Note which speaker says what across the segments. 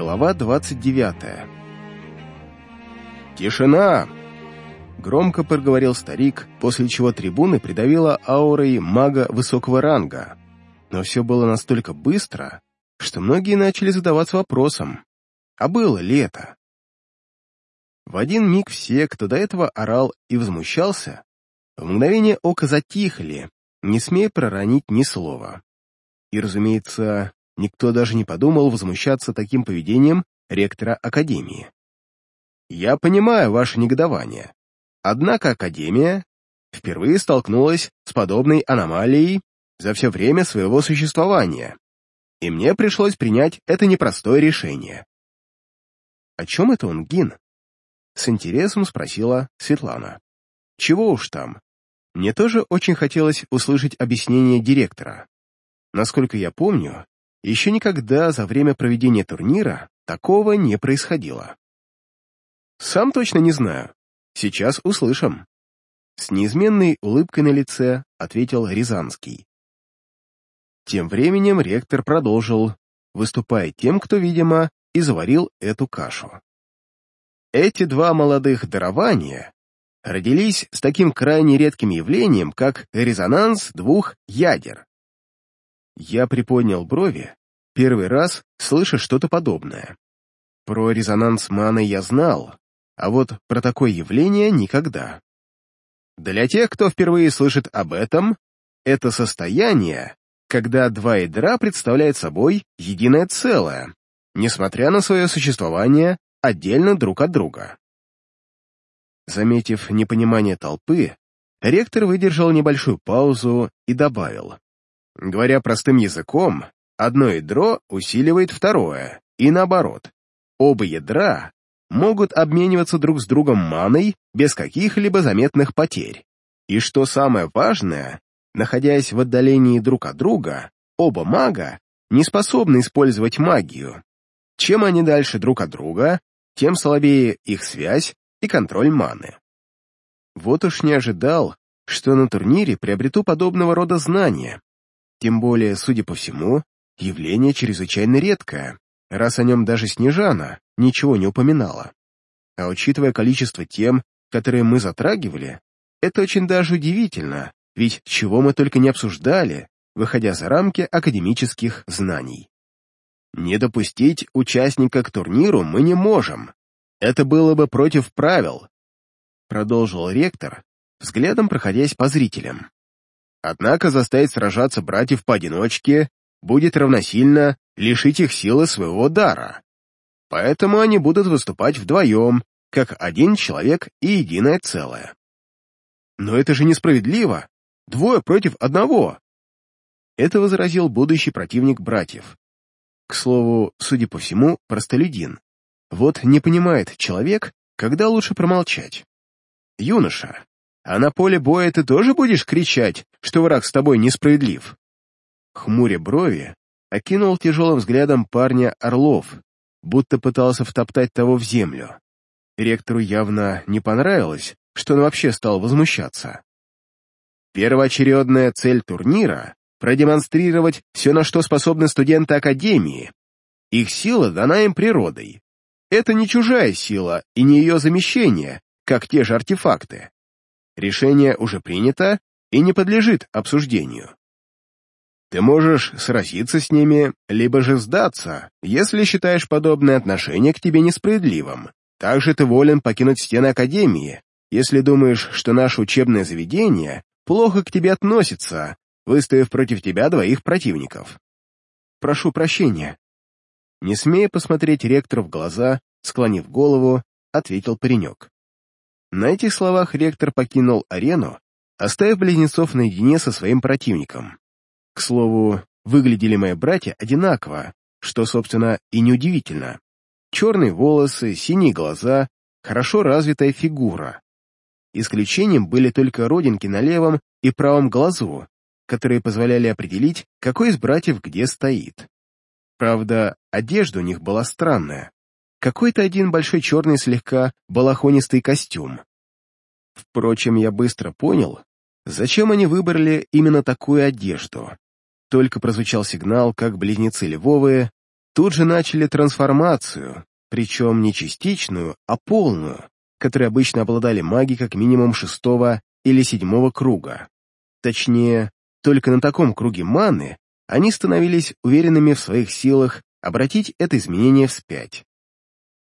Speaker 1: Глава 29 «Тишина!» — громко проговорил старик, после чего трибуны придавила аурой мага высокого ранга. Но все было настолько быстро, что многие начали задаваться вопросом, а было ли это? В один миг все, кто до этого орал и возмущался, в мгновение ока затихли, не смея проронить ни слова. И, разумеется, Никто даже не подумал возмущаться таким поведением ректора Академии. Я понимаю ваше негодование. Однако Академия впервые столкнулась с подобной аномалией за все время своего существования, и мне пришлось принять это непростое решение. «О чем это он, Гин?» С интересом спросила Светлана. «Чего уж там. Мне тоже очень хотелось услышать объяснение директора. Насколько я помню, еще никогда за время проведения турнира такого не происходило. Сам точно не знаю. Сейчас услышим. С неизменной улыбкой на лице ответил Рязанский. Тем временем ректор продолжил, выступая тем, кто, видимо, и заварил эту кашу. Эти два молодых дарования родились с таким крайне редким явлением, как резонанс двух ядер. Я приподнял брови, первый раз слыша что-то подобное. Про резонанс маны я знал, а вот про такое явление никогда. Для тех, кто впервые слышит об этом, это состояние, когда два ядра представляют собой единое целое, несмотря на свое существование отдельно друг от друга. Заметив непонимание толпы, ректор выдержал небольшую паузу и добавил. Говоря простым языком, одно ядро усиливает второе, и наоборот. Оба ядра могут обмениваться друг с другом маной без каких-либо заметных потерь. И что самое важное, находясь в отдалении друг от друга, оба мага не способны использовать магию. Чем они дальше друг от друга, тем слабее их связь и контроль маны. Вот уж не ожидал, что на турнире приобрету подобного рода знания, тем более, судя по всему, явление чрезвычайно редкое, раз о нем даже Снежана ничего не упоминала. А учитывая количество тем, которые мы затрагивали, это очень даже удивительно, ведь чего мы только не обсуждали, выходя за рамки академических знаний. Не допустить участника к турниру мы не можем. Это было бы против правил, продолжил ректор, взглядом проходясь по зрителям. Однако заставить сражаться братьев поодиночке будет равносильно лишить их силы своего дара. Поэтому они будут выступать вдвоем, как один человек и единое целое. Но это же несправедливо. Двое против одного. Это возразил будущий противник братьев. К слову, судя по всему, простолюдин. Вот не понимает человек, когда лучше промолчать. Юноша, а на поле боя ты тоже будешь кричать, что враг с тобой несправедлив? Хмуря брови, окинул тяжелым взглядом парня Орлов, будто пытался втоптать того в землю. Ректору явно не понравилось, что он вообще стал возмущаться. Первоочередная цель турнира — продемонстрировать все, на что способны студенты Академии. Их сила дана им природой. Это не чужая сила и не ее замещение, как те же артефакты. Решение уже принято и не подлежит обсуждению. Ты можешь сразиться с ними, либо же сдаться, если считаешь подобное отношение к тебе несправедливым. Также ты волен покинуть стены Академии, если думаешь, что наше учебное заведение плохо к тебе относится, выставив против тебя двоих противников. Прошу прощения. Не смея посмотреть ректору в глаза, склонив голову, ответил паренек. На этих словах ректор покинул арену, оставив близнецов наедине со своим противником. К слову, выглядели мои братья одинаково, что, собственно, и неудивительно. Черные волосы, синие глаза, хорошо развитая фигура. Исключением были только родинки на левом и правом глазу, которые позволяли определить, какой из братьев где стоит. Правда, одежда у них была странная какой-то один большой черный слегка балахонистый костюм. Впрочем, я быстро понял, зачем они выбрали именно такую одежду. Только прозвучал сигнал, как близнецы Львовые тут же начали трансформацию, причем не частичную, а полную, которой обычно обладали маги как минимум шестого или седьмого круга. Точнее, только на таком круге маны они становились уверенными в своих силах обратить это изменение вспять.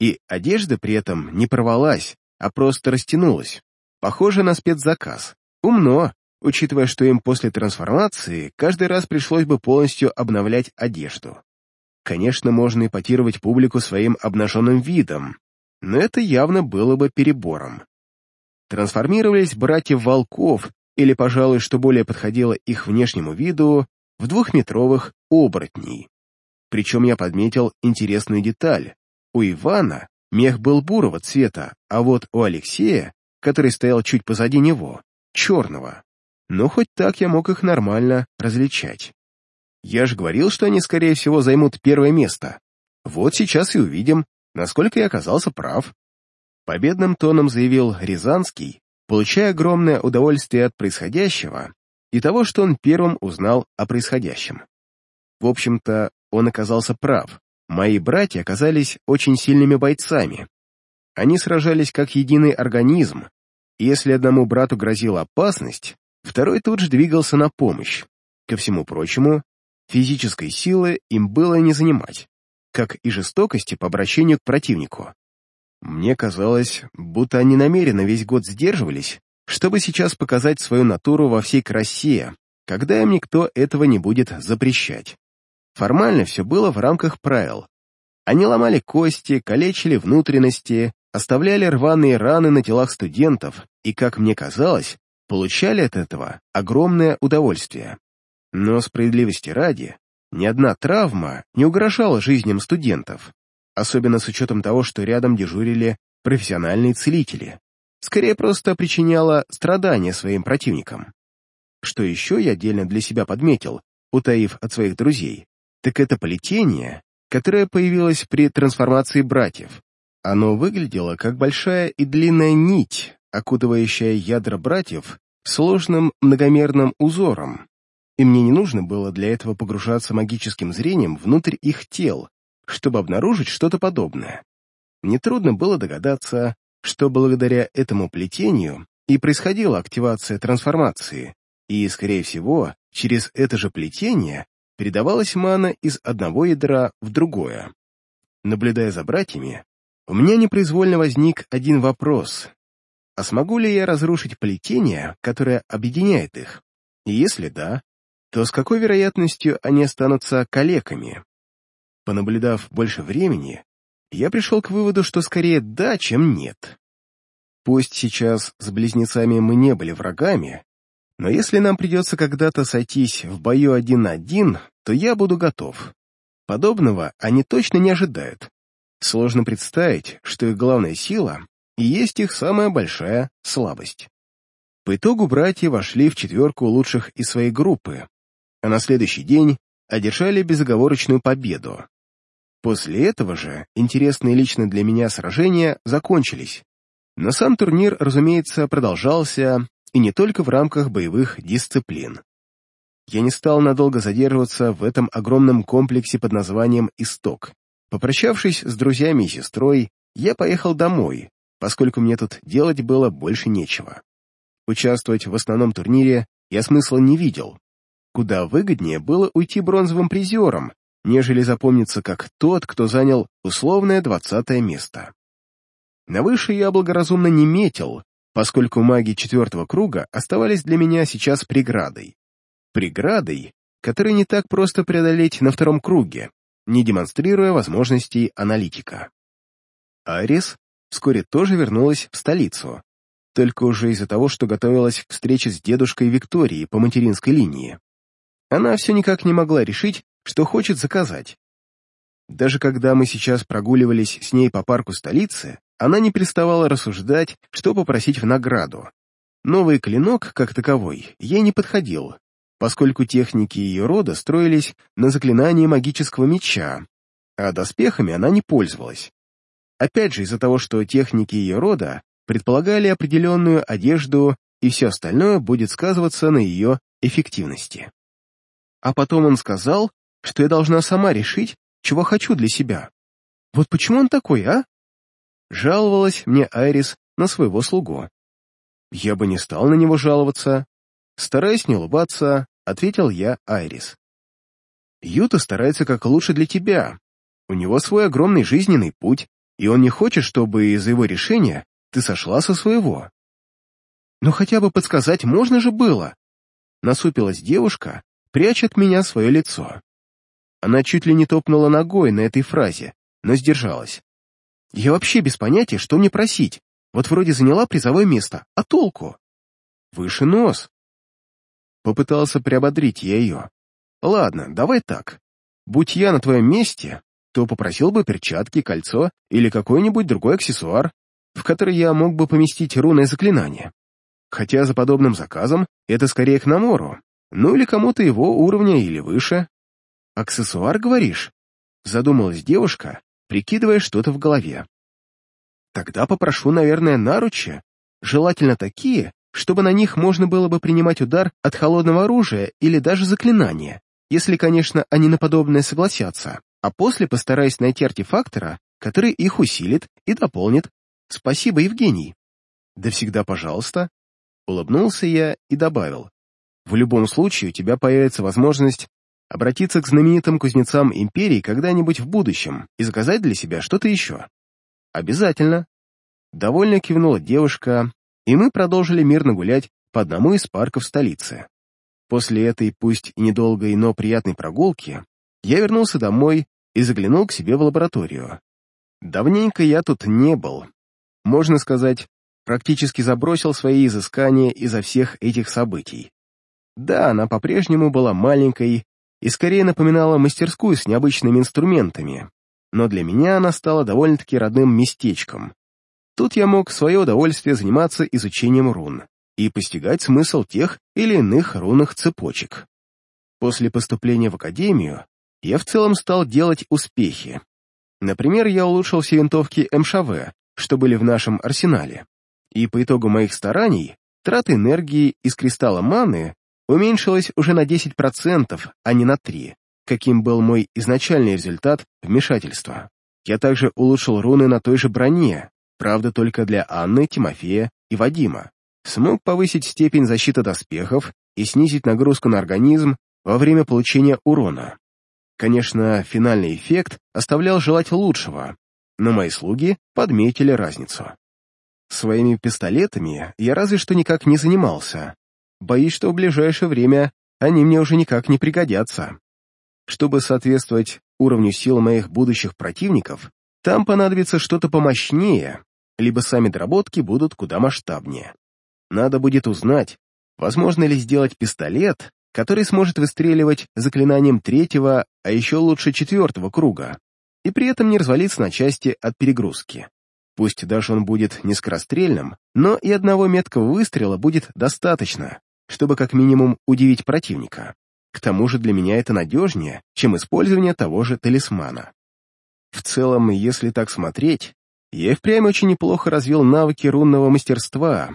Speaker 1: И одежда при этом не порвалась, а просто растянулась. Похоже на спецзаказ. Умно, учитывая, что им после трансформации каждый раз пришлось бы полностью обновлять одежду. Конечно, можно ипотировать публику своим обнаженным видом, но это явно было бы перебором. Трансформировались братья волков, или, пожалуй, что более подходило их внешнему виду, в двухметровых оборотней. Причем я подметил интересную деталь. У Ивана мех был бурого цвета, а вот у Алексея, который стоял чуть позади него, черного. Но хоть так я мог их нормально различать. Я же говорил, что они, скорее всего, займут первое место. Вот сейчас и увидим, насколько я оказался прав. Победным тоном заявил Рязанский, получая огромное удовольствие от происходящего и того, что он первым узнал о происходящем. В общем-то, он оказался прав. Мои братья оказались очень сильными бойцами. Они сражались как единый организм, если одному брату грозила опасность, второй тут же двигался на помощь. Ко всему прочему, физической силы им было не занимать, как и жестокости по обращению к противнику. Мне казалось, будто они намеренно весь год сдерживались, чтобы сейчас показать свою натуру во всей красе, когда им никто этого не будет запрещать. Формально все было в рамках правил. Они ломали кости, калечили внутренности, оставляли рваные раны на телах студентов и, как мне казалось, получали от этого огромное удовольствие. Но справедливости ради, ни одна травма не угрожала жизням студентов, особенно с учетом того, что рядом дежурили профессиональные целители. Скорее просто причиняла страдания своим противникам. Что еще я отдельно для себя подметил, утаив от своих друзей, так это плетение, которое появилось при трансформации братьев. Оно выглядело как большая и длинная нить, окутывающая ядра братьев сложным многомерным узором, и мне не нужно было для этого погружаться магическим зрением внутрь их тел, чтобы обнаружить что-то подобное. Нетрудно было догадаться, что благодаря этому плетению и происходила активация трансформации, и, скорее всего, через это же плетение передавалась мана из одного ядра в другое. Наблюдая за братьями, у меня непроизвольно возник один вопрос. А смогу ли я разрушить плетение, которое объединяет их? И если да, то с какой вероятностью они останутся калеками? Понаблюдав больше времени, я пришел к выводу, что скорее да, чем нет. Пусть сейчас с близнецами мы не были врагами, но если нам придется когда-то сойтись в бою один на один, то я буду готов. Подобного они точно не ожидают. Сложно представить, что их главная сила и есть их самая большая слабость. По итогу братья вошли в четверку лучших из своей группы, а на следующий день одержали безоговорочную победу. После этого же интересные лично для меня сражения закончились. Но сам турнир, разумеется, продолжался, и не только в рамках боевых дисциплин. Я не стал надолго задерживаться в этом огромном комплексе под названием «Исток». Попрощавшись с друзьями и сестрой, я поехал домой, поскольку мне тут делать было больше нечего. Участвовать в основном турнире я смысла не видел. Куда выгоднее было уйти бронзовым призером, нежели запомниться как тот, кто занял условное двадцатое место. На выше я благоразумно не метил, поскольку маги четвертого круга оставались для меня сейчас преградой. Преградой, которую не так просто преодолеть на втором круге, не демонстрируя возможностей аналитика. Арис вскоре тоже вернулась в столицу, только уже из-за того, что готовилась к встрече с дедушкой Викторией по материнской линии. Она все никак не могла решить, что хочет заказать. Даже когда мы сейчас прогуливались с ней по парку столицы, она не переставала рассуждать, что попросить в награду. Новый клинок, как таковой, ей не подходил, поскольку техники ее рода строились на заклинании магического меча, а доспехами она не пользовалась. Опять же из-за того, что техники ее рода предполагали определенную одежду, и все остальное будет сказываться на ее эффективности. А потом он сказал, что я должна сама решить, чего хочу для себя. Вот почему он такой, а? Жаловалась мне Айрис на своего слугу. Я бы не стал на него жаловаться. Стараясь не улыбаться, ответил я Айрис. Юта старается как лучше для тебя. У него свой огромный жизненный путь, и он не хочет, чтобы из-за его решения ты сошла со своего. Но хотя бы подсказать можно же было. Насупилась девушка, пряча от меня свое лицо. Она чуть ли не топнула ногой на этой фразе, но сдержалась. Я вообще без понятия, что мне просить. Вот вроде заняла призовое место, а толку? Выше нос. Попытался приободрить я ее. Ладно, давай так. Будь я на твоем месте, то попросил бы перчатки, кольцо или какой-нибудь другой аксессуар, в который я мог бы поместить рунное заклинание. Хотя за подобным заказом это скорее к Намору, ну или кому-то его уровня или выше. «Аксессуар, говоришь?» Задумалась девушка, прикидывая что-то в голове. «Тогда попрошу, наверное, наручи, желательно такие, чтобы на них можно было бы принимать удар от холодного оружия или даже заклинания, если, конечно, они на подобное согласятся, а после постараюсь найти артефактора, который их усилит и дополнит. Спасибо, Евгений. Да всегда пожалуйста. Улыбнулся я и добавил. В любом случае у тебя появится возможность обратиться к знаменитым кузнецам империи когда-нибудь в будущем и заказать для себя что-то еще. Обязательно. Довольно кивнула девушка, и мы продолжили мирно гулять по одному из парков столицы. После этой, пусть и недолгой, но приятной прогулки, я вернулся домой и заглянул к себе в лабораторию. Давненько я тут не был. Можно сказать, практически забросил свои изыскания из-за всех этих событий. Да, она по-прежнему была маленькой и скорее напоминала мастерскую с необычными инструментами, но для меня она стала довольно-таки родным местечком. Тут я мог в свое удовольствие заниматься изучением рун и постигать смысл тех или иных рунных цепочек. После поступления в академию я в целом стал делать успехи. Например, я улучшил все винтовки МШВ, что были в нашем арсенале. И по итогу моих стараний трата энергии из кристалла маны уменьшилась уже на 10%, а не на 3%, каким был мой изначальный результат вмешательства. Я также улучшил руны на той же броне, правда только для Анны, Тимофея и Вадима. Смог повысить степень защиты доспехов и снизить нагрузку на организм во время получения урона. Конечно, финальный эффект оставлял желать лучшего, но мои слуги подметили разницу. Своими пистолетами я разве что никак не занимался. Боюсь, что в ближайшее время они мне уже никак не пригодятся. Чтобы соответствовать уровню сил моих будущих противников, там понадобится что-то помощнее, либо сами доработки будут куда масштабнее. Надо будет узнать, возможно ли сделать пистолет, который сможет выстреливать заклинанием третьего, а еще лучше четвертого круга, и при этом не развалиться на части от перегрузки. Пусть даже он будет не скорострельным, но и одного меткого выстрела будет достаточно, чтобы как минимум удивить противника. К тому же для меня это надежнее, чем использование того же талисмана. В целом, если так смотреть, я и впрямь очень неплохо развил навыки рунного мастерства,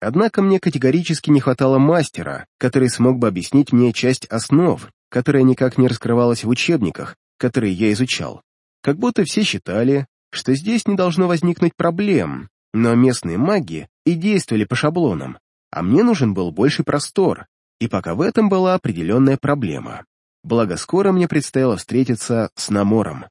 Speaker 1: однако мне категорически не хватало мастера, который смог бы объяснить мне часть основ, которая никак не раскрывалась в учебниках, которые я изучал. Как будто все считали, что здесь не должно возникнуть проблем, но местные маги и действовали по шаблонам, а мне нужен был больший простор, и пока в этом была определенная проблема. Благо скоро мне предстояло встретиться с Намором.